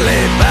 only